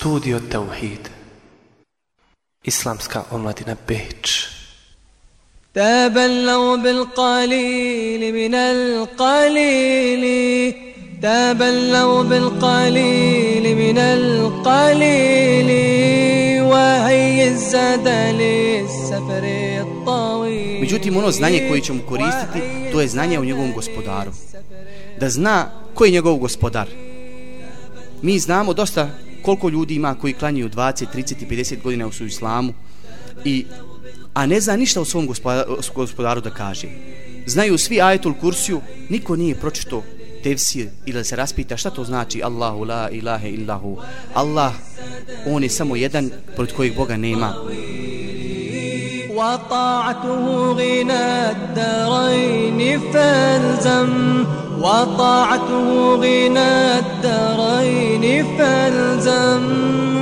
Studio Tauhid Islamska omladina Beč تبلوا بالقليل من القليل تبلوا بالقليل من القليل وهي الزاد للسفر الطويل Međutim, ono znanje koje ćemo koristiti, to je znanje o njegovom gospodaru. Da zna ko je njegov gospodar. Mi znamo dosta koliko ljudi ima koji klanjaju 20, 30 i 50 godina u svoju islamu, i, a ne zna ništa o svom gospodaru, gospodaru da kaže. Znaju svi ajetul kursiju, niko nije pročito tefsir ili se raspita šta to znači Allahu la ilahe illahu. Allah, on je samo jedan protiv kojeg Boga nema. وطاعته غنى الدارين فالزم. وطاعته غنى الدارين فالزم.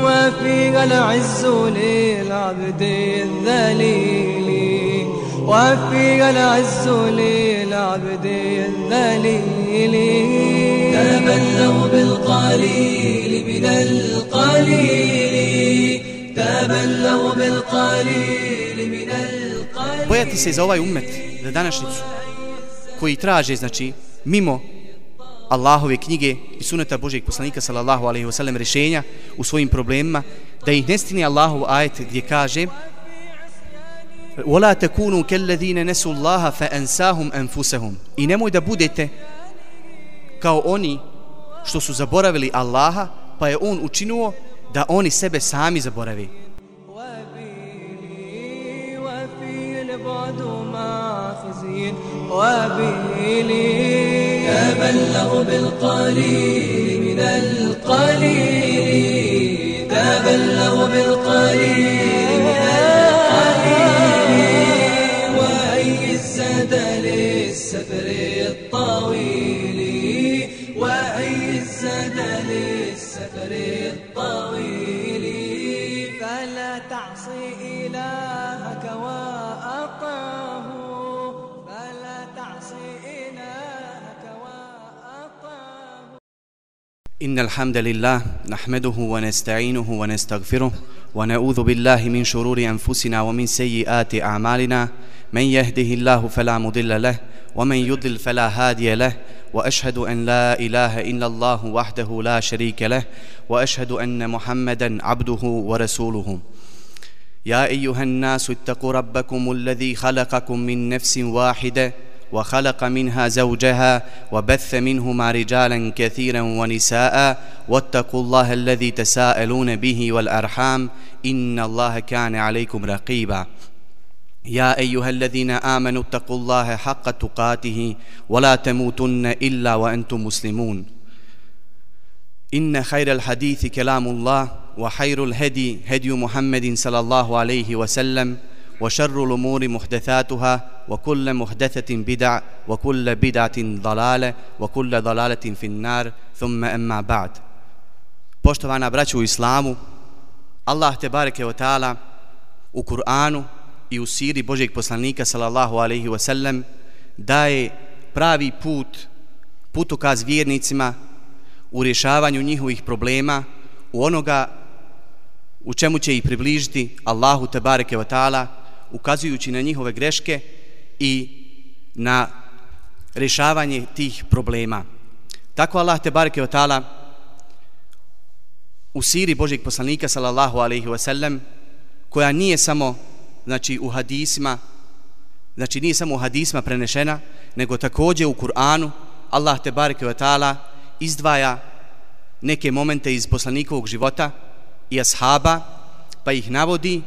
وفيها العز للعبد الذليل. وفيها العز للعبد الذليل. تبلغ بالقليل من القليل. تبلغ بالقليل من القليل Bojati se za ovaj umet, za današnjicu, koji traže, znači, mimo Allahove knjige i suneta Božeg poslanika sallallahu alaihi wa sallam rješenja u svojim problemima, da ih ne stine Allahov ajet gdje kaže وَلَا تَكُونُوا كَلَّذِينَ نَسُوا اللَّهَ فَأَنْسَاهُمْ أَنفُسَهُمْ I nemoj da budete kao oni što su zaboravili Allaha, pa je On učinuo da oni sebe sami zaboravi. تبلغ بالقليل من القليل. تبلغ بالقليل. إن الحمد لله نحمده ونستعينه ونستغفره ونعوذ بالله من شرور أنفسنا ومن سيئات أعمالنا. من يهده الله فلا مضل له ومن يضلل فلا هادي له وأشهد أن لا إله إلا الله وحده لا شريك له وأشهد أن محمدا عبده ورسوله. يا أيها الناس اتقوا ربكم الذي خلقكم من نفس واحدة وخلق منها زوجها وبث منهما رجالا كثيرا ونساء واتقوا الله الذي تساءلون به والأرحام إن الله كان عليكم رقيبا. يا أيها الذين آمنوا اتقوا الله حق تقاته ولا تموتن إلا وأنتم مسلمون. إن خير الحديث كلام الله وخير الهدي هدي محمد صلى الله عليه وسلم وشر الأمور محدثاتها وكل محدثة بدع وكل بدعة ضلالة وكل ضلالة في النار ثم أما بعد Poštovana braćo u islamu, Allah te bareke ve taala u Kur'anu i u siri Božeg poslanika sallallahu alejhi ve sellem daje pravi put putokaz vjernicima u rješavanju njihovih problema u onoga u čemu će ih približiti Allahu te bareke ve taala ukazujući na njihove greške i na rješavanje tih problema. Tako Allah te bareke otala u siri Božeg poslanika sallallahu alejhi ve sellem koja nije samo znači u hadisima znači nije samo u hadisima prenešena nego također u Kur'anu Allah te bareke ve taala izdvaja neke momente iz poslanikovog života i ashaba pa ih navodi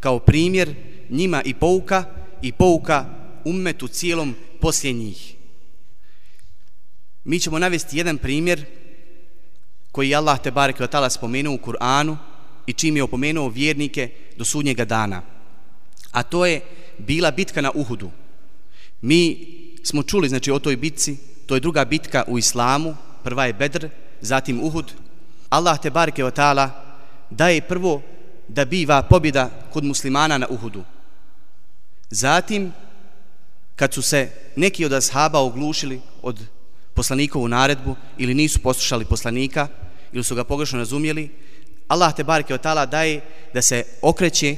kao primjer njima i pouka i pouka ummetu cijelom poslije njih. Mi ćemo navesti jedan primjer koji Allah te bareke ve taala spomenuo u Kur'anu i čim je opomenuo vjernike do sudnjega dana. A to je bila bitka na Uhudu. Mi smo čuli znači o toj bitci, to je druga bitka u islamu, prva je Bedr, zatim Uhud. Allah te bareke ve taala daje prvo da biva pobjeda kod muslimana na Uhudu. Zatim, kad su se neki od ashaba oglušili od poslanikovu naredbu ili nisu poslušali poslanika ili su ga pogrešno razumjeli, Allah te barke od tala daje da se okreće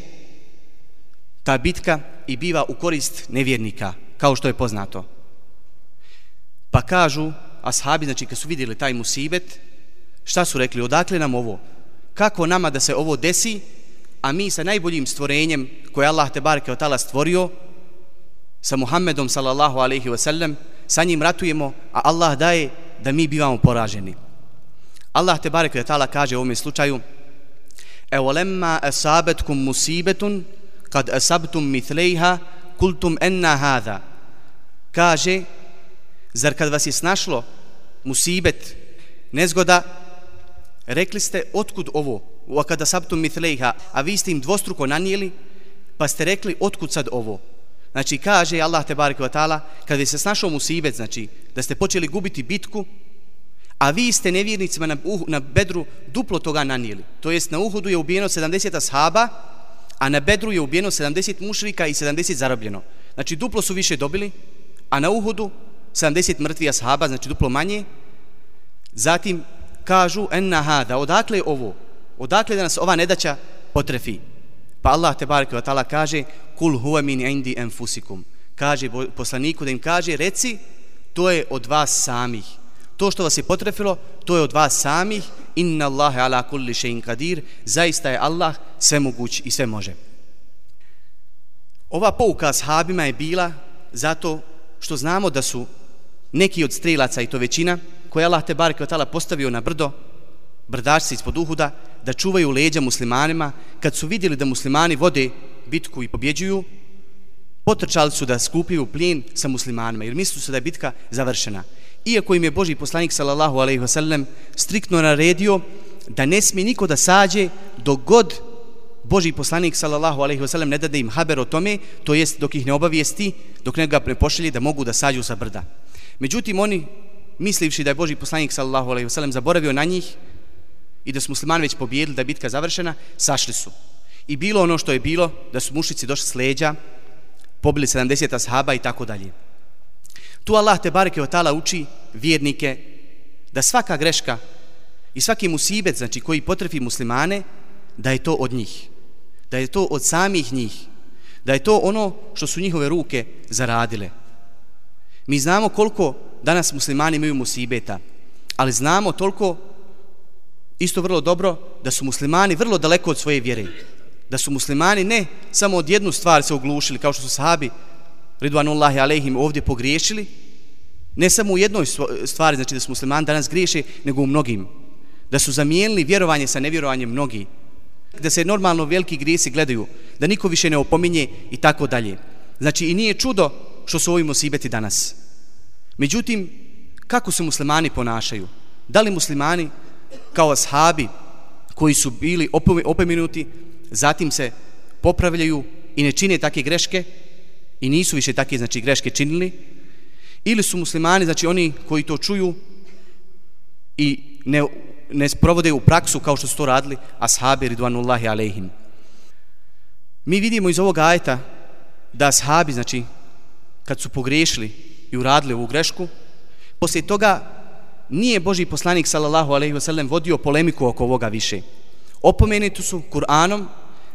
ta bitka i biva u korist nevjernika, kao što je poznato. Pa kažu, ashabi, znači kad su vidjeli taj musibet, šta su rekli, odakle nam ovo? Kako nama da se ovo desi, a mi sa najboljim stvorenjem koje Allah te barke od stvorio, sa Muhammedom sallallahu alaihi wa sallam, sa njim ratujemo, a Allah daje da mi bivamo poraženi. Allah te bareke od tala kaže u ovom slučaju, Evo lemma asabetkum musibetun, kad asabtum mithlejha, kultum enna hada. Kaže, zar kad vas je snašlo musibet, nezgoda, rekli ste, otkud ovo? Wa kada sabtum mithlejha, a vi ste im dvostruko nanijeli, pa ste rekli, otkud sad ovo? Znači, kaže Allah te barek vatala, kada se snašao musibet, znači, da ste počeli gubiti bitku, a vi ste nevjernicima na, uh, na bedru duplo toga nanijeli. To jest, na Uhudu je ubijeno 70 ashaba, a na bedru je ubijeno 70 mušrika i 70 zarobljeno. Znači, duplo su više dobili, a na Uhudu 70 mrtvi ashaba, znači duplo manje. Zatim kažu, enna hada, odakle ovo? Odakle da nas ova nedaća potrefi? Pa Allah te bareke ve taala kaže kul huwa min indi anfusikum. Kaže poslaniku da im kaže reci to je od vas samih. To što vas je potrefilo, to je od vas samih. Inna Allahe ala kulli shay'in qadir. Zaista je Allah sve moguć i sve može. Ova pouka sahabima je bila zato što znamo da su neki od strelaca i to većina koje Allah te bareke ve postavio na brdo brdašci ispod Uhuda da čuvaju leđa muslimanima. Kad su vidjeli da muslimani vode bitku i pobjeđuju potrčali su da skupiju plijen sa muslimanima jer mislili su da je bitka završena. Iako im je Boži poslanik sallallahu alaihi wasallam striktno naredio da ne smije niko da sađe dok god Boži poslanik sallallahu alaihi wasallam ne dade im haber o tome to jest dok ih ne obavijesti dok ne ga prepošlji da mogu da sađu sa brda. Međutim oni mislivši da je Boži poslanik sallallahu alaihi wasallam zaboravio na njih i da su muslimani već pobijedili da je bitka završena, sašli su. I bilo ono što je bilo, da su mušici došli s leđa, pobili 70 ashaba i tako dalje. Tu Allah te bareke otala uči vjernike da svaka greška i svaki musibet, znači koji potrefi muslimane, da je to od njih. Da je to od samih njih. Da je to ono što su njihove ruke zaradile. Mi znamo koliko danas muslimani imaju musibeta, ali znamo toliko isto vrlo dobro da su muslimani vrlo daleko od svoje vjere. Da su muslimani ne samo od jednu stvar se oglušili, kao što su sahabi Ridvanullahi alejhim ovdje pogriješili, ne samo u jednoj stvari, znači da su muslimani danas griješe, nego u mnogim. Da su zamijenili vjerovanje sa nevjerovanjem mnogi. Da se normalno veliki grijesi gledaju, da niko više ne opominje i tako dalje. Znači i nije čudo što su ovi musibeti danas. Međutim, kako se muslimani ponašaju? Da li muslimani kao ashabi koji su bili opeminuti, zatim se popravljaju i ne čine takve greške i nisu više takve znači greške činili ili su muslimani znači oni koji to čuju i ne, ne sprovode u praksu kao što su to radili ashabi ridvanullahi alejhim. Mi vidimo iz ovog ajeta da ashabi znači kad su pogriješili i uradili ovu grešku poslije toga nije Boži poslanik sallallahu alejhi ve sellem vodio polemiku oko ovoga više. Opomenuti su Kur'anom,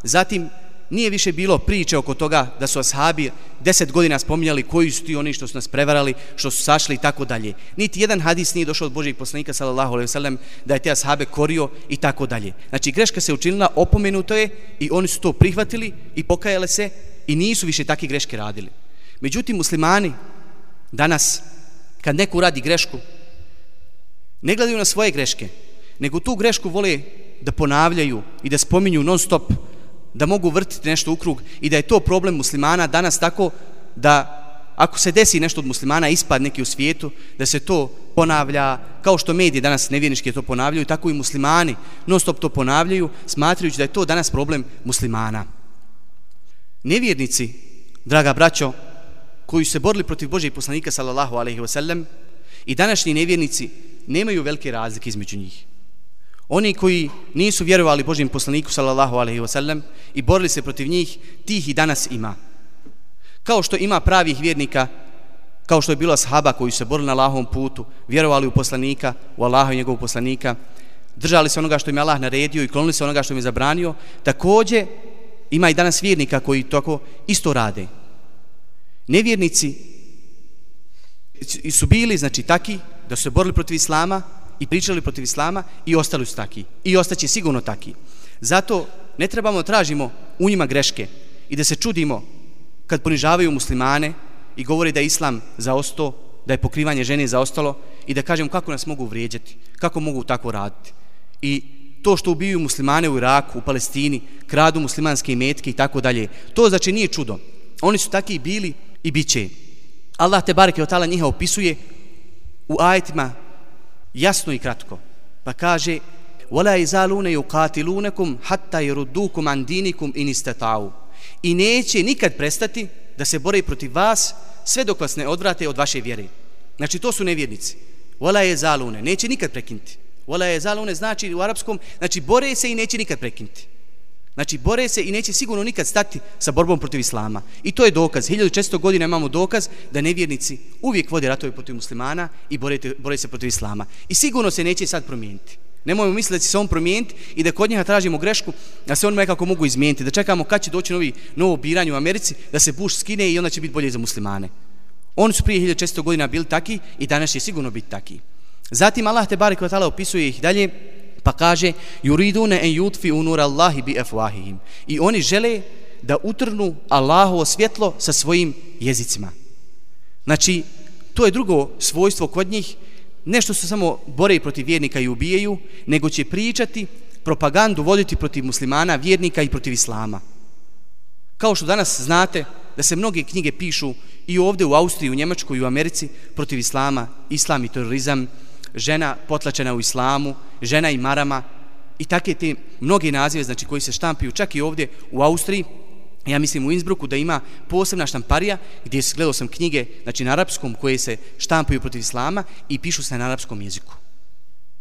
zatim nije više bilo priče oko toga da su ashabi deset godina spominjali koji su ti oni što su nas prevarali, što su sašli i tako dalje. Niti jedan hadis nije došao od Božih poslanika sallallahu alejhi ve sellem da je te ashabe korio i tako dalje. Znači greška se učinila, opomenuto je i oni su to prihvatili i pokajale se i nisu više takve greške radili. Međutim, muslimani danas, kad neko radi grešku, ne gledaju na svoje greške, nego tu grešku vole da ponavljaju i da spominju non stop, da mogu vrtiti nešto u krug i da je to problem muslimana danas tako da ako se desi nešto od muslimana ispad neki u svijetu, da se to ponavlja, kao što mediji danas nevjernički to ponavljaju, tako i muslimani non stop to ponavljaju, smatrajući da je to danas problem muslimana. Nevjernici, draga braćo, koji su se borili protiv Božeg poslanika sallallahu alaihi wasallam, i današnji nevjernici nemaju velike razlike između njih. Oni koji nisu vjerovali Božjem poslaniku sallallahu alaihi wa sallam i borili se protiv njih, tih i danas ima. Kao što ima pravih vjernika, kao što je bilo sahaba koji se borili na Allahovom putu, vjerovali u poslanika, u Allaha i njegovog poslanika, držali se onoga što im je Allah naredio i klonili se onoga što im je zabranio, također ima i danas vjernika koji tako isto rade. Nevjernici su bili, znači, taki da su se borili protiv Islama i pričali protiv Islama i ostali su taki. I ostaće sigurno taki. Zato ne trebamo tražimo u njima greške i da se čudimo kad ponižavaju muslimane i govori da je Islam zaosto, da je pokrivanje žene zaostalo i da kažemo kako nas mogu vrijeđati, kako mogu tako raditi. I to što ubiju muslimane u Iraku, u Palestini, kradu muslimanske imetke i tako dalje, to znači nije čudo. Oni su taki bili i bit će. Allah te bareke od tala njiha opisuje u ajetima jasno i kratko. Pa kaže وَلَا يَزَالُونَ يُقَاتِلُونَكُمْ حَتَّى يَرُدُّوكُمْ عَنْ دِينِكُمْ إِنِ اسْتَطَعُوا I neće nikad prestati da se bore protiv vas sve dok vas ne odvrate od vaše vjere. Znači to su nevjernici. Vola je zalune, neće nikad prekinuti. Vola je zalune znači u arapskom, znači bore se i neće nikad prekinuti. Znači bore se i neće sigurno nikad stati sa borbom protiv islama. I to je dokaz. 1400 godina imamo dokaz da nevjernici uvijek vode ratove protiv muslimana i bore, bore se protiv islama. I sigurno se neće sad promijeniti. Nemojmo misliti da će se on promijeniti i da kod njega tražimo grešku, da se on nekako mogu izmijeniti, da čekamo kad će doći novi, novo biranje u Americi, da se Bush skine i onda će biti bolje za muslimane. Oni su prije 1600 godina bili taki i danas će sigurno biti taki. Zatim Allah te barek vatala opisuje ih dalje, pa kaže yuridune en yutfi unur Allahi bi afwahihim. I oni žele da utrnu Allahovo svjetlo sa svojim jezicima. Znači, to je drugo svojstvo kod njih, nešto se samo bore protiv vjernika i ubijaju, nego će pričati, propagandu voditi protiv muslimana, vjernika i protiv islama. Kao što danas znate da se mnoge knjige pišu i ovdje u Austriji, u Njemačkoj i u Americi protiv islama, islam i terorizam, žena potlačena u islamu, žena i marama i takve te mnoge nazive znači koji se štampiju čak i ovdje u Austriji, ja mislim u Innsbrucku da ima posebna štamparija gdje gledao sam knjige znači na arapskom koje se štampaju protiv islama i pišu se na arapskom jeziku.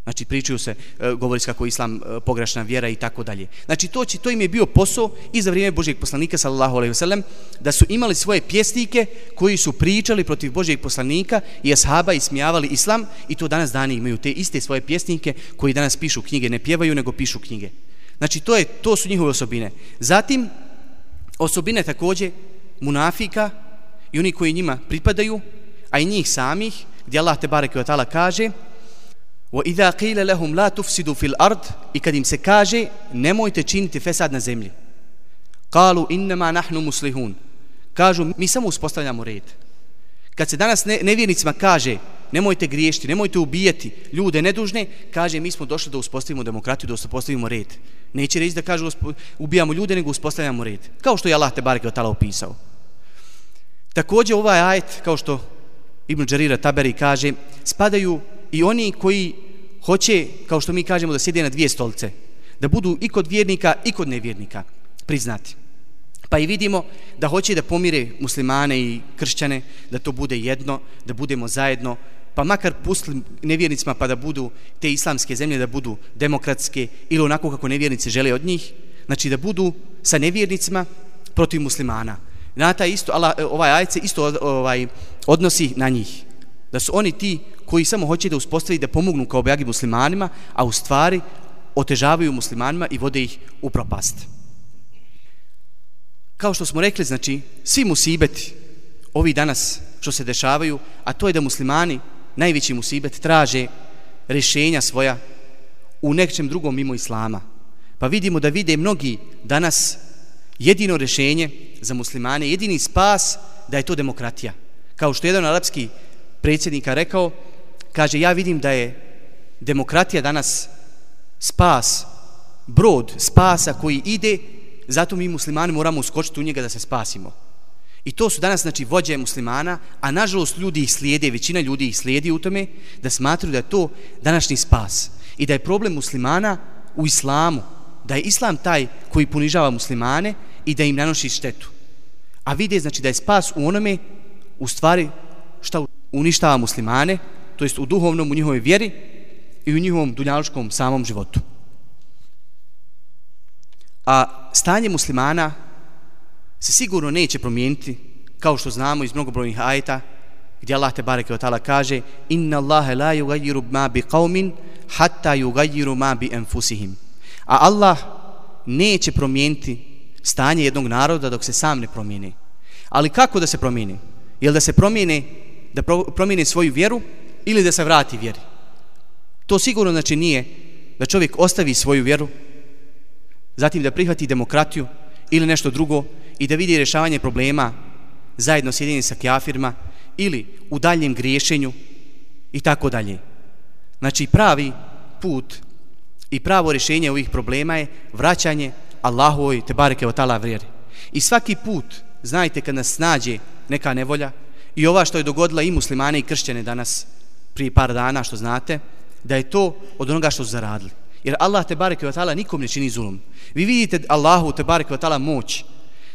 Znači pričaju se, e, govori se kako je islam e, pogrešna vjera i tako dalje. Znači to, će, to im je bio posao i za vrijeme Božijeg poslanika sallallahu alejhi ve sellem da su imali svoje pjesnike koji su pričali protiv Božijeg poslanika i ashaba i smijavali islam i to danas dani imaju te iste svoje pjesnike koji danas pišu knjige, ne pjevaju nego pišu knjige. Znači to, je, to su njihove osobine. Zatim osobine također munafika i oni koji njima pripadaju, a i njih samih, gdje Allah te bareke ve taala kaže: وَإِذَا قِيلَ لَهُمْ لَا تُفْسِدُوا فِي الْأَرْضِ i kad im se kaže nemojte činiti fesad na zemlji. قَالُوا إِنَّمَا نَحْنُ مُسْلِهُونَ Kažu mi samo uspostavljamo red. Kad se danas ne, nevjernicima kaže nemojte griješiti, nemojte ubijati ljude nedužne, kaže mi smo došli da uspostavimo demokratiju, da uspostavimo red. Neće reći da kažu ubijamo ljude, nego uspostavljamo red. Kao što je Allah te barke od opisao. Također ovaj ajet, kao što Ibn Đarira Taberi kaže, spadaju i oni koji hoće, kao što mi kažemo, da sjede na dvije stolice. Da budu i kod vjernika i kod nevjernika priznati. Pa i vidimo da hoće da pomire muslimane i kršćane, da to bude jedno, da budemo zajedno, pa makar pustili nevjernicima pa da budu te islamske zemlje, da budu demokratske ili onako kako nevjernici žele od njih, znači da budu sa nevjernicima protiv muslimana. Na taj isto, Allah, ovaj ajce isto ovaj, odnosi na njih. Da su oni ti koji samo hoće da uspostavi da pomognu kao bejagi muslimanima, a u stvari otežavaju muslimanima i vode ih u propast. Kao što smo rekli, znači, svi musibeti ovi danas što se dešavaju, a to je da muslimani najveći musibet traže rješenja svoja u nečem drugom mimo islama. Pa vidimo da vide mnogi danas jedino rješenje za muslimane, jedini spas da je to demokratija. Kao što jedan arapski predsjednika rekao, kaže ja vidim da je demokratija danas spas, brod spasa koji ide, zato mi muslimani moramo uskočiti u njega da se spasimo. I to su danas znači vođe muslimana, a nažalost ljudi ih slijede, većina ljudi ih slijedi u tome da smatruju da je to današnji spas i da je problem muslimana u islamu, da je islam taj koji ponižava muslimane i da im nanoši štetu. A vide znači da je spas u onome u stvari šta uništava muslimane, to jest u duhovnom, u njihovoj vjeri i u njihovom dunjaličkom samom životu. A stanje muslimana se sigurno neće promijeniti, kao što znamo iz mnogobrojnih ajeta, gdje Allah te bareke od ta'ala kaže Inna Allahe la yugayiru ma bi qawmin hatta yugayiru ma bi enfusihim. A Allah neće promijeniti stanje jednog naroda dok se sam ne promijeni. Ali kako da se promijeni? Jel da se promijeni da promijeni svoju vjeru ili da se vrati vjeri? To sigurno znači nije da čovjek ostavi svoju vjeru, zatim da prihvati demokratiju ili nešto drugo i da vidi rješavanje problema zajedno s jedinim sa kjafirma ili u daljem griješenju i tako dalje. Znači pravi put i pravo rješenje ovih problema je vraćanje Allahovoj te bareke otala vjeri. I svaki put, znajte kad nas snađe neka nevolja i ova što je dogodila i muslimane i kršćane danas prije par dana što znate, da je to od onoga što su zaradili. Jer Allah te bareke otala nikom ne čini zulum. Vi vidite Allahu te bareke otala moć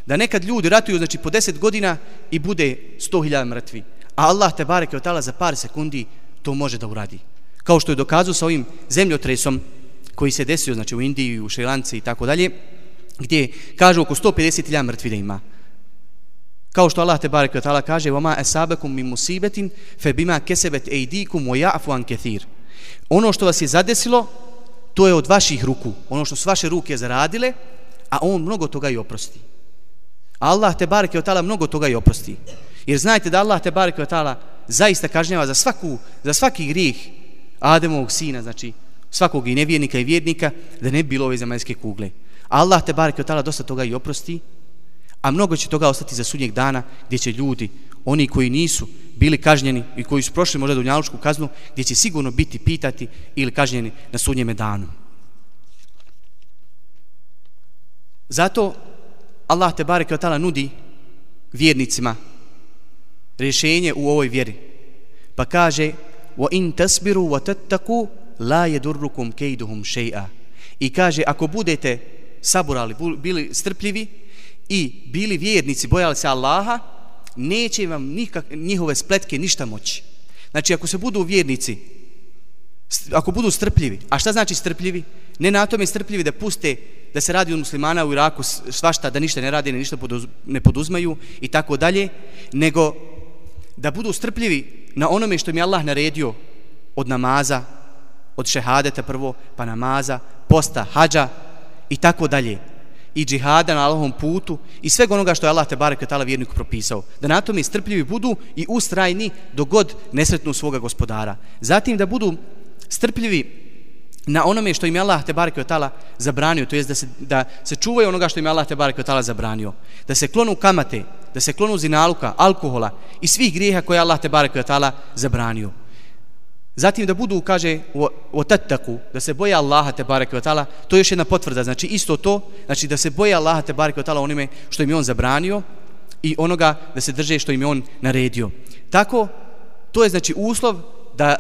da nekad ljudi ratuju znači po 10 godina i bude 100.000 mrtvi. A Allah te bareke otala za par sekundi to može da uradi. Kao što je dokazao sa ovim zemljotresom koji se desio znači u Indiji, u Šrilanci i tako dalje, gdje kažu oko 150.000 mrtvi da ima. Kao što Allah te barek ve taala kaže: "Vama asabakum min musibatin fe bima kasabat aydikum wa ya'fu an kathir." Ono što vas je zadesilo, to je od vaših ruku, ono što su vaše ruke zaradile, a on mnogo toga i oprosti. Allah te barek ve taala mnogo toga i oprosti. Jer znajte da Allah te barek ve taala zaista kažnjava za svaku za svaki grijeh Ademovog sina, znači svakog i nevjernika i vjernika, da ne bilo ove zemaljske kugle. Allah te barek taala dosta toga i oprosti, a mnogo će toga ostati za sudnjeg dana gdje će ljudi, oni koji nisu bili kažnjeni i koji su prošli možda dunjalučku kaznu, gdje će sigurno biti pitati ili kažnjeni na sudnjeme danu. Zato Allah te barek tala nudi vjernicima rješenje u ovoj vjeri. Pa kaže: "Wa in tasbiru wa tattaku la yadurrukum kayduhum shay'a." I kaže ako budete saburali, bili strpljivi i bili vjernici, bojali se Allaha, neće vam nikak, njihove spletke ništa moći. Znači, ako se budu vjernici, ako budu strpljivi, a šta znači strpljivi? Ne na tome strpljivi da puste da se radi od muslimana u Iraku svašta, da ništa ne radi, ništa ne poduzmaju i tako dalje, nego da budu strpljivi na onome što mi Allah naredio od namaza, od šehadeta prvo, pa namaza, posta, hađa, i tako dalje i džihada na Allahovom putu i svega onoga što je Allah te barek tala vjerniku propisao. Da na tome strpljivi budu i ustrajni do god nesretnu svoga gospodara. Zatim da budu strpljivi na onome što im je Allah te barek tala zabranio to jest da se, da se čuvaju onoga što im je Allah te barek tala zabranio. Da se klonu kamate da se klonu zinaluka, alkohola i svih grijeha koje Allah te barek tala zabranio. Zatim da budu, kaže, o da se boje Allaha te barek vatala, to je još jedna potvrda, znači isto to, znači da se boje Allaha te barek vatala onime što im je on zabranio i onoga da se drže što im je on naredio. Tako to je znači uslov da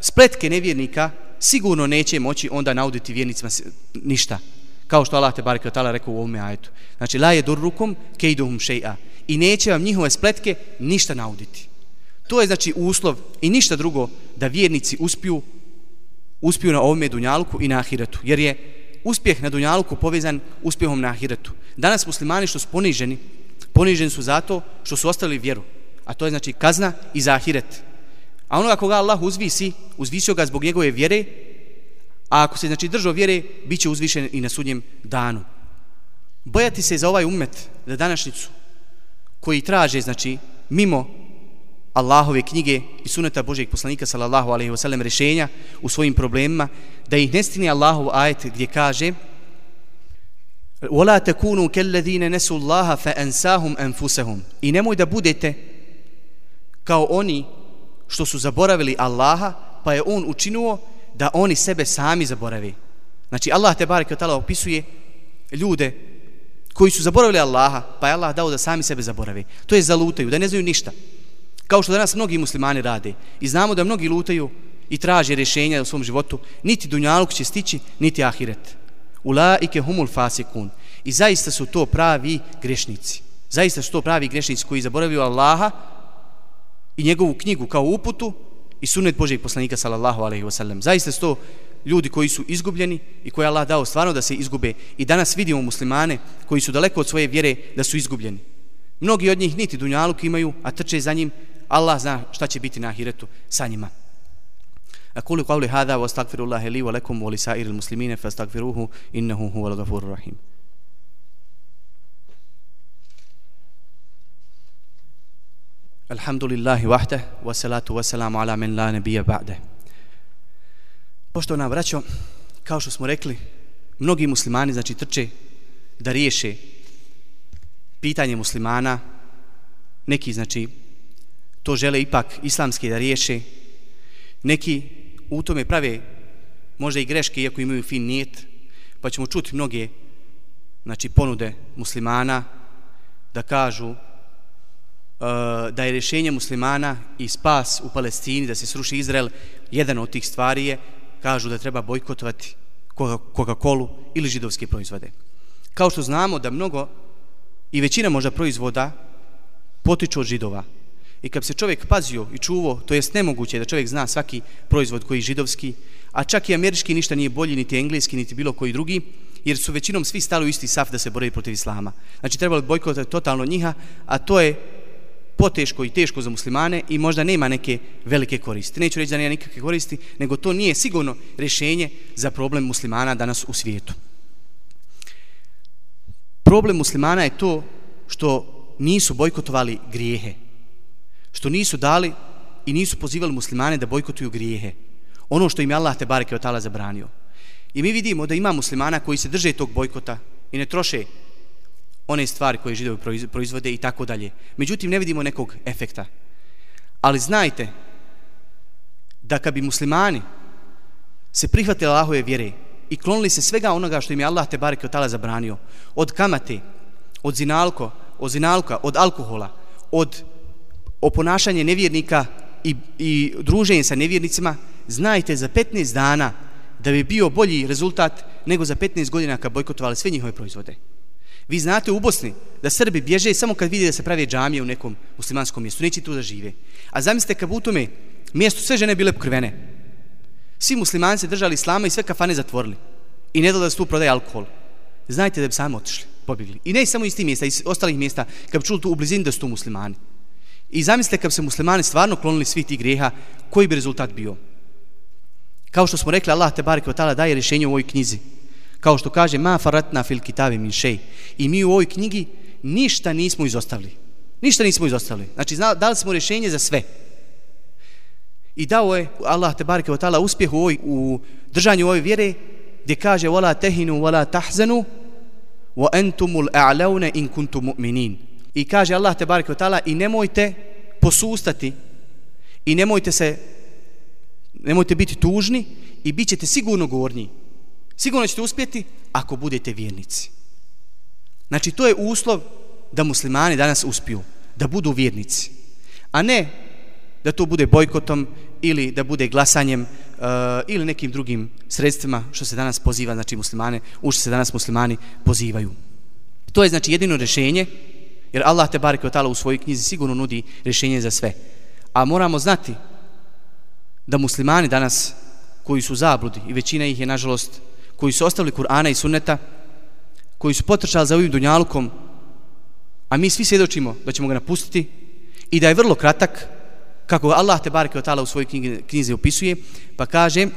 spletke nevjernika sigurno neće moći onda nauditi vjernicima ništa. Kao što Allah te barek vatala rekao u ovom ajetu. Znači la yadurrukum kayduhum shay'a. I neće vam njihove spletke ništa nauditi. To je znači uslov i ništa drugo da vjernici uspiju uspiju na ovome dunjalku i na ahiretu. Jer je uspjeh na dunjalku povezan uspjehom na ahiretu. Danas muslimani što su poniženi, poniženi su zato što su ostali vjeru. A to je znači kazna i za ahiret. A onoga koga Allah uzvisi, uzvisio ga zbog njegove vjere, a ako se znači držao vjere, bit će uzvišen i na sudnjem danu. Bojati se za ovaj umet, za današnjicu, koji traže, znači, mimo Allahove knjige i suneta Božijeg poslanika sallallahu alaihi wasallam rešenja u svojim problemima, da ih ne stini Allahov ajet gdje kaže وَلَا تَكُونُوا كَلَّذِينَ نَسُوا اللَّهَ فَأَنْسَاهُمْ أَنفُسَهُمْ I nemoj da budete kao oni što su zaboravili Allaha, pa je on učinuo da oni sebe sami zaboravi. Znači Allah te barek tala opisuje ljude koji su zaboravili Allaha, pa je Allah dao da sami sebe zaboravi. To je zalutaju, da ne znaju ništa. Kao što danas mnogi muslimani rade. I znamo da mnogi lutaju i traže rješenja u svom životu. Niti dunjaluk će stići, niti ahiret. Ulaike humul fasikun. I zaista su to pravi grešnici. Zaista su to pravi grešnici koji zaboravio Allaha i njegovu knjigu kao uputu i sunet Božeg poslanika sallallahu alaihi wasallam. Zaista su to ljudi koji su izgubljeni i koje Allah dao stvarno da se izgube. I danas vidimo muslimane koji su daleko od svoje vjere da su izgubljeni. Mnogi od njih niti dunjaluk imaju, a trče za njim Allah zna šta će biti na ahiretu sa njima. أقول قولي هذا واستغفر الله لي ولكم ولسائر المسلمين فاستغفروه إنه هو الغفور الرحيم الحمد لله وحده والصلاة والسلام على من لا نبي بعده Poštovana braćo, kao što smo rekli, mnogi muslimani znači trče da riješe pitanje muslimana, neki znači to žele ipak islamski da riješe, neki u tome prave možda i greške iako imaju fin nijet, pa ćemo čuti mnoge znači ponude muslimana da kažu uh, da je rješenje muslimana i spas u Palestini, da se sruši Izrael, jedan od tih stvari je, kažu da treba bojkotovati Coca-Cola ili židovske proizvode. Kao što znamo da mnogo i većina možda proizvoda potiču od židova. I kad se čovjek pazio i čuvo, to jest nemoguće da čovjek zna svaki proizvod koji je židovski, a čak i američki ništa nije bolji, niti engleski, niti bilo koji drugi, jer su većinom svi stali u isti saf da se bore protiv islama. Znači trebalo bojkotati totalno njiha, a to je poteško i teško za muslimane i možda nema neke velike koristi. Neću reći da nema nikakve koristi, nego to nije sigurno rješenje za problem muslimana danas u svijetu. Problem muslimana je to što nisu bojkotovali grijehe. Što nisu dali i nisu pozivali muslimane da bojkotuju grijehe. Ono što im je Allah te bareke od tala zabranio. I mi vidimo da ima muslimana koji se drže tog bojkota i ne troše one stvari koje židovi proizvode i tako dalje. Međutim, ne vidimo nekog efekta. Ali znajte da kad bi muslimani se prihvatili Allahove vjere i klonili se svega onoga što im je Allah te bareke od tala zabranio, od kamate, od zinalko, od zinalka, od alkohola, od oponašanje nevjernika i, i druženje sa nevjernicima, znajte za 15 dana da bi bio bolji rezultat nego za 15 godina kad bojkotovali sve njihove proizvode. Vi znate u Bosni da Srbi bježe samo kad vide da se pravi džamije u nekom muslimanskom mjestu, neće tu da žive. A zamislite kad u tome mjestu sve žene bile pokrivene. Svi muslimani se držali islama i sve kafane zatvorili. I ne da se tu prodaje alkohol. Znajte da bi sami otišli, pobjegli. I ne samo iz tih mjesta, iz ostalih mjesta, kad bi čuli tu u blizini da su tu muslimani. I zamislite kad se muslimani stvarno klonili svih tih grijeha, koji bi rezultat bio? Kao što smo rekli, Allah te bareke od daje rješenje u ovoj knjizi. Kao što kaže ma faratna fil kitabi min shay. I mi u ovoj knjigi ništa nismo izostavili. Ništa nismo izostavili. Znači dali smo rješenje za sve. I dao je Allah te bareke taala uspjeh u, ovoj, u držanju ove vjere gdje kaže wala tehinu wala tahzanu wa antumul a'launa in kuntum mu'minin i kaže Allah te barek taala i nemojte posustati i nemojte se nemojte biti tužni i bit ćete sigurno gornji Sigurno ćete uspjeti ako budete vjernici. Znači, to je uslov da muslimani danas uspiju, da budu vjernici. A ne da to bude bojkotom ili da bude glasanjem uh, ili nekim drugim sredstvima što se danas poziva, znači muslimane, u što se danas muslimani pozivaju. To je znači jedino rješenje, jer Allah te barek u svojoj knjizi sigurno nudi rješenje za sve. A moramo znati da muslimani danas koji su zabludi i većina ih je nažalost koji su ostavili Kur'ana i Sunneta, koji su potrčali za ovim dunjalkom, a mi svi svjedočimo da ćemo ga napustiti i da je vrlo kratak, kako Allah te bareke otala u svojoj knjizi, knjizi opisuje, pa kaže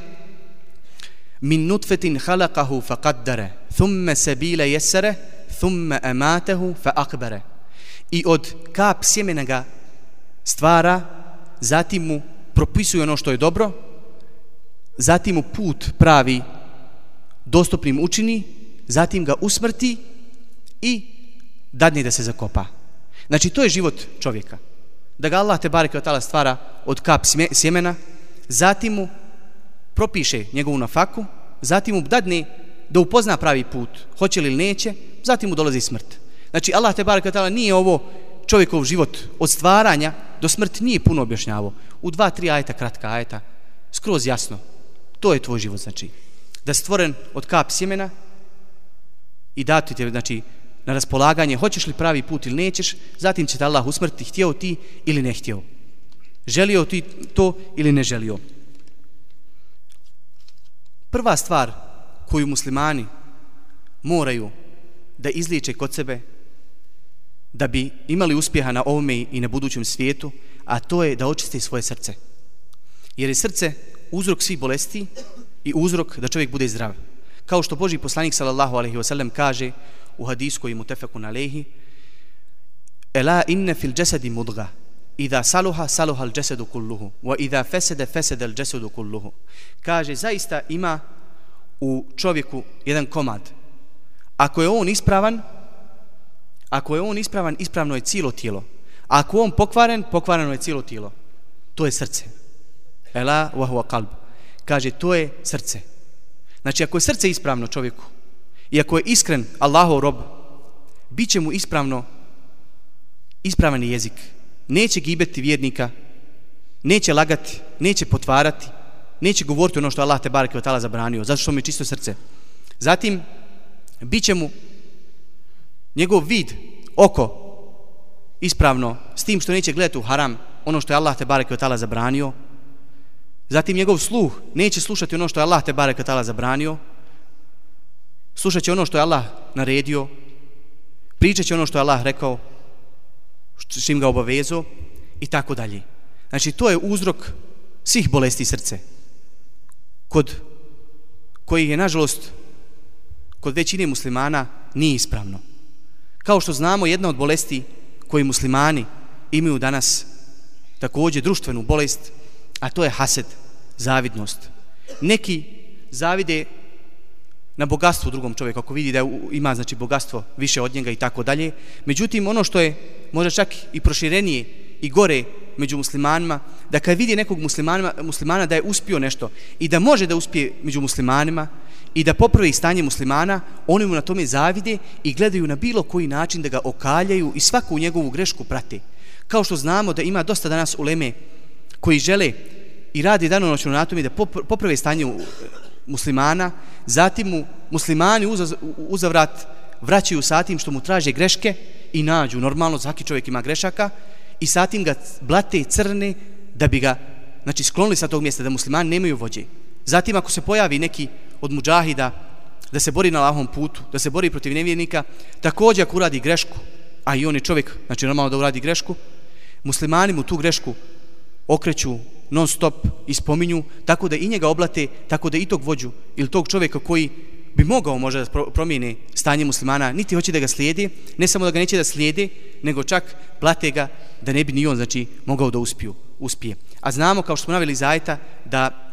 min nutfetin halakahu faqaddare thumme sebile jesere, thumme ematehu fa akbare. I od kap sjemena ga stvara, zatim mu propisuje ono što je dobro, zatim mu put pravi dostupnim učini, zatim ga usmrti i dadne da se zakopa. Znači, to je život čovjeka. Da ga Allah te bareke od stvara od kap sjemena, zatim mu propiše njegovu nafaku, zatim mu dadne da upozna pravi put, hoće li ili neće, zatim mu dolazi smrt. Znači, Allah te barek nije ovo čovjekov život od stvaranja do smrti nije puno objašnjavo. U dva, tri ajeta, kratka ajeta, skroz jasno. To je tvoj život, znači da stvoren od kap sjemena i dati te, znači, na raspolaganje, hoćeš li pravi put ili nećeš, zatim će te Allah usmrti, htio ti ili ne htio. Želio ti to ili ne želio. Prva stvar koju muslimani moraju da izliče kod sebe da bi imali uspjeha na ovome i na budućem svijetu, a to je da očiste svoje srce. Jer je srce uzrok svih bolesti i uzrok da čovjek bude zdrav. Kao što Boži poslanik sallallahu alaihi wasallam kaže u hadisu koji mu tefeku na lehi Ela inne fil džesedi mudga Ida saluha saluha al džesedu kulluhu Wa ida fesede fesede al džesedu kulluhu Kaže zaista ima u čovjeku jedan komad Ako je on ispravan Ako je on ispravan, ispravno je cijelo tijelo. Ako on pokvaren, pokvareno je cijelo tijelo. To je srce. Ela wa huwa qalb. Kaže to je srce. Znači ako je srce ispravno čovjeku i ako je iskren Allahov rob bit će mu ispravno ispravan jezik. Neće gibeti vjernika neće lagati, neće potvarati neće govoriti ono što Allah te barake od tala zabranio zato što mu je čisto srce. Zatim bit će mu njegov vid oko ispravno s tim što neće gledati u haram ono što je Allah te barake otala zabranio Zatim njegov sluh neće slušati ono što je Allah te barek otala zabranio. Slušat će ono što je Allah naredio. Pričat će ono što je Allah rekao. Što čim ga obavezo. I tako dalje. Znači to je uzrok svih bolesti srce. Kod koji je nažalost kod većine muslimana nije ispravno. Kao što znamo jedna od bolesti koji muslimani imaju danas također društvenu bolest a to je hased, zavidnost. Neki zavide na bogatstvo drugom čovjeku, ako vidi da ima znači bogatstvo više od njega i tako dalje. Međutim, ono što je možda čak i proširenije i gore među muslimanima, da kad vidi nekog muslimana da je uspio nešto i da može da uspije među muslimanima i da popravi stanje muslimana, oni mu na tome zavide i gledaju na bilo koji način da ga okaljaju i svaku njegovu grešku prate. Kao što znamo da ima dosta danas uleme koji žele i radi dano noću na tome da poprave stanje e, muslimana, zatim mu muslimani uza, vrat vraćaju sa tim što mu traže greške i nađu, normalno, svaki čovjek ima grešaka, i sa tim ga blate i crne da bi ga znači, sklonili sa tog mjesta, da muslimani nemaju vođe. Zatim ako se pojavi neki od muđahida da se bori na lahom putu, da se bori protiv nevjernika, također ako uradi grešku, a i on je čovjek, znači normalno da uradi grešku, muslimani mu tu grešku okreću non stop i spominju, tako da i njega oblate, tako da i tog vođu ili tog čovjeka koji bi mogao možda da promijene stanje muslimana, niti hoće da ga slijedi, ne samo da ga neće da slijedi, nego čak plate ga da ne bi ni on znači, mogao da uspiju, uspije. A znamo, kao što smo naveli zajeta, da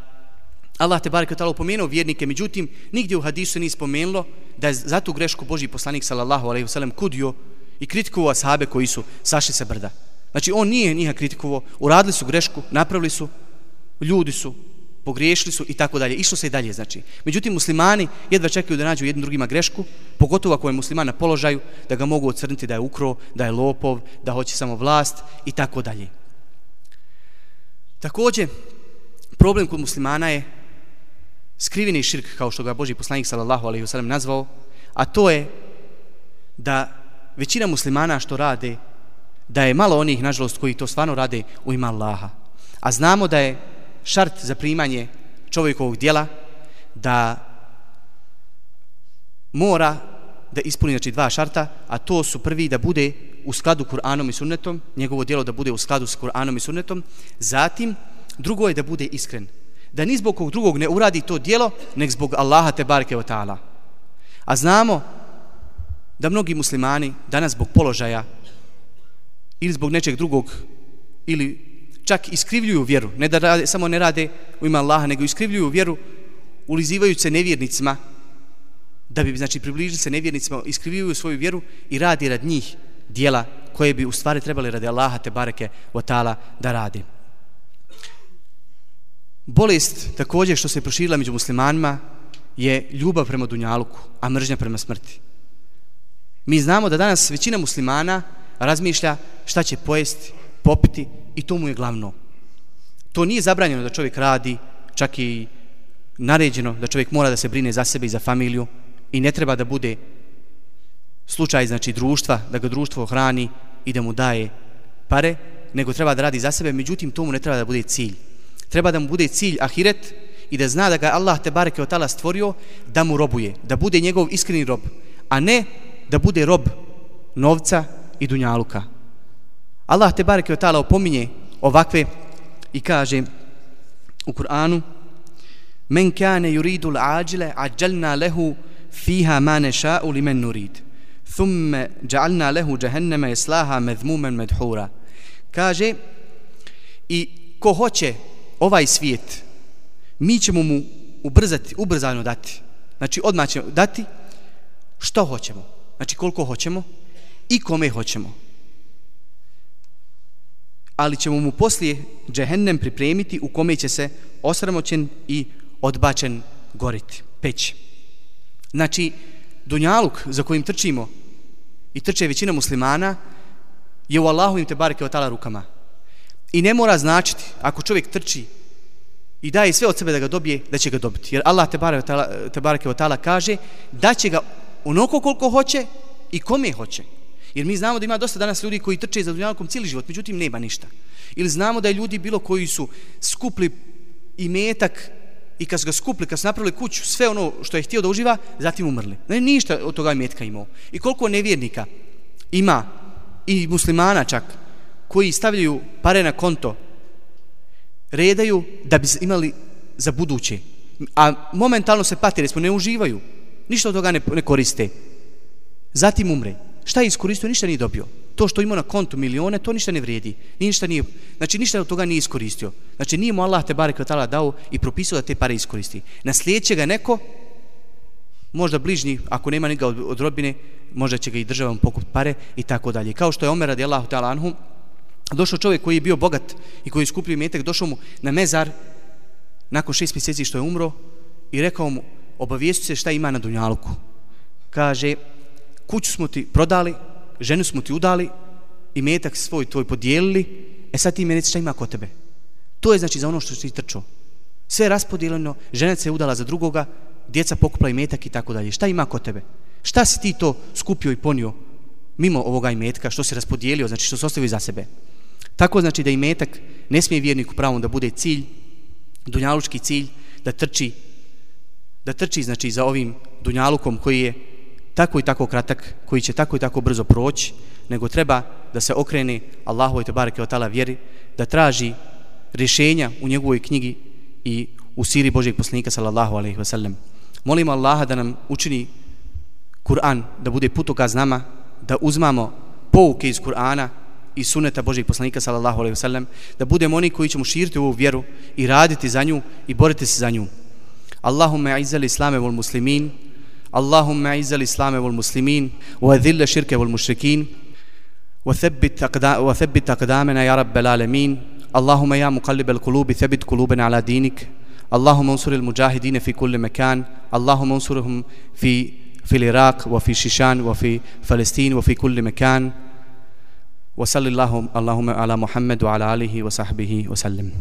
Allah te barek ta'ala upomenuo vjernike, međutim, nigdje u hadisu nije spomenulo da je za tu grešku Boži poslanik sallallahu alaihi wasallam kudio i kritikovao ashabe koji su sašli se brda. Znači, on nije njiha kritikovao, uradili su grešku, napravili su, ljudi su, pogriješili su i tako dalje. Išlo se i dalje, znači. Međutim, muslimani jedva čekaju da nađu jednim drugima grešku, pogotovo ako je musliman na položaju, da ga mogu ocrniti da je ukro, da je lopov, da hoće samo vlast i tako dalje. Također, problem kod muslimana je skriveni širk, kao što ga Boži poslanik sallallahu alaihi wasallam nazvao, a to je da većina muslimana što rade da je malo onih, nažalost, koji to stvarno rade u ima Allaha. A znamo da je šart za primanje čovjekovog dijela da mora da ispuni znači, dva šarta, a to su prvi da bude u skladu Kur'anom i sunnetom, njegovo dijelo da bude u skladu s Kur'anom i sunnetom, zatim drugo je da bude iskren. Da ni zbog kog drugog ne uradi to dijelo, nek zbog Allaha te barke o ta'ala. A znamo da mnogi muslimani danas zbog položaja ili zbog nečeg drugog ili čak iskrivljuju vjeru ne da rade, samo ne rade u ime Allaha nego iskrivljuju vjeru ulizivajući se nevjernicima da bi znači približili se nevjernicima iskrivljuju svoju vjeru i radi rad njih dijela koje bi u stvari trebali radi Allaha te bareke ta'ala da radi bolest također što se proširila među muslimanima je ljubav prema dunjaluku a mržnja prema smrti mi znamo da danas većina muslimana razmišlja šta će pojesti, popiti i to mu je glavno. To nije zabranjeno da čovjek radi, čak i naređeno da čovjek mora da se brine za sebe i za familiju i ne treba da bude slučaj znači društva, da ga društvo hrani i da mu daje pare, nego treba da radi za sebe, međutim to mu ne treba da bude cilj. Treba da mu bude cilj ahiret i da zna da ga Allah te bareke otala stvorio da mu robuje, da bude njegov iskreni rob, a ne da bude rob novca i dunjaluka. Allah te bareke otala opominje ovakve i kaže u Kur'anu Men kane yuridu al-ajla ajjalna lehu fiha ma neša'u li men nurid. Thumme ja'alna lehu jahenneme islaha medmumen medhura. Kaže, i ko hoće ovaj svijet, mi ćemo mu ubrzati, ubrzano dati. Znači, odmah ćemo dati što hoćemo. Znači, koliko hoćemo i kome hoćemo. Ali ćemo mu poslije džehennem pripremiti u kome će se osramoćen i odbačen goriti, peći. Znači, dunjaluk za kojim trčimo i trče većina muslimana je u Allahu im te bareke otala rukama. I ne mora značiti, ako čovjek trči i daje sve od sebe da ga dobije, da će ga dobiti. Jer Allah te barake te bareke kaže da će ga onoko koliko hoće i kome hoće. Jer mi znamo da ima dosta danas ljudi koji trče za dunjalkom cijeli život, međutim nema ništa. Ili znamo da je ljudi bilo koji su skupli i metak i kad su ga skupli, kad su napravili kuću, sve ono što je htio da uživa, zatim umrli. Ne, ništa od toga metka imao. I koliko nevjernika ima i muslimana čak, koji stavljaju pare na konto, redaju da bi imali za buduće. A momentalno se pati, smo ne uživaju. Ništa od toga ne, ne koriste. Zatim umre. Šta je iskoristio? Ništa nije dobio. To što ima na kontu milione, to ništa ne vrijedi. Ništa nije, znači ništa od toga nije iskoristio. Znači nije mu Allah te barek vatala dao i propisao da te pare iskoristi. Naslijeće ga neko, možda bližnji, ako nema njega od, od rodbine, možda će ga i državom pokup pare i tako dalje. Kao što je Omer radi Allahu ta'ala anhum, došao čovjek koji je bio bogat i koji je skupio metak, došao mu na mezar nakon šest mjeseci što je umro i rekao mu, obavijestu se šta ima na Dunjaluku. Kaže, kuću smo ti prodali, ženu smo ti udali i metak svoj tvoj podijelili, e sad ti meni šta ima kod tebe. To je znači za ono što si trčao. Sve je raspodijeljeno, žena se udala za drugoga, djeca pokupla i metak i tako dalje. Šta ima kod tebe? Šta si ti to skupio i ponio mimo ovoga imetka, što se raspodijelio, znači što si ostavio za sebe? Tako znači da i metak ne smije vjerniku pravom da bude cilj, dunjalučki cilj, da trči, da trči znači za ovim dunjalukom koji je tako i tako kratak, koji će tako i tako brzo proći, nego treba da se okrene Allahu i tebareke od tala vjeri, da traži rješenja u njegovoj knjigi i u siri Božeg poslanika sallallahu alaihi ve sellem. Molimo Allaha da nam učini Kur'an, da bude putokaz nama, da uzmamo pouke iz Kur'ana i suneta Božeg poslanika sallallahu alaihi wa sallam, da budemo oni koji ćemo širiti ovu vjeru i raditi za nju i boriti se za nju. Allahumma izzal islame vol muslimin, اللهم اعز الاسلام والمسلمين واذل الشرك والمشركين وثبت أقدام وثبت اقدامنا يا رب العالمين اللهم يا مقلب القلوب ثبت قلوبنا على دينك اللهم انصر المجاهدين في كل مكان اللهم انصرهم في في العراق وفي شيشان وفي فلسطين وفي كل مكان وصلى اللهم, اللهم على محمد وعلى آله وصحبه وسلم.